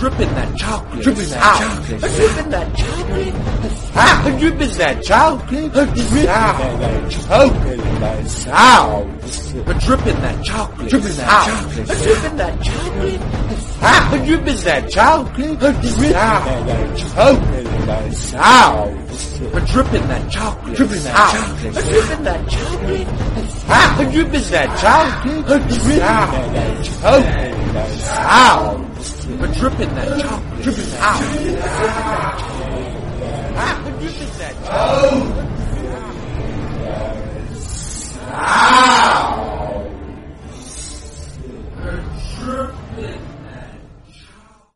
dripping that chocolate. Dripping that chocolate. Dripping that chocolate. Ah, dripping that chocolate. A dripping that chocolate. That's how. A dripping that chocolate. Dripping that chocolate. Dripping that chocolate. Ah, dripping that chocolate. Dripping that chocolate. A dripping that chocolate. Dripping that chocolate. Dripping that chocolate. Ah, dripping that chocolate. Dripping that chocolate. That's but dripping that chocolate. Dripping that out. Dripping that. Ah, dripping that chocolate. Ah. Ow. Ow.